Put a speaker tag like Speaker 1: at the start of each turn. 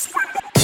Speaker 1: Swindle!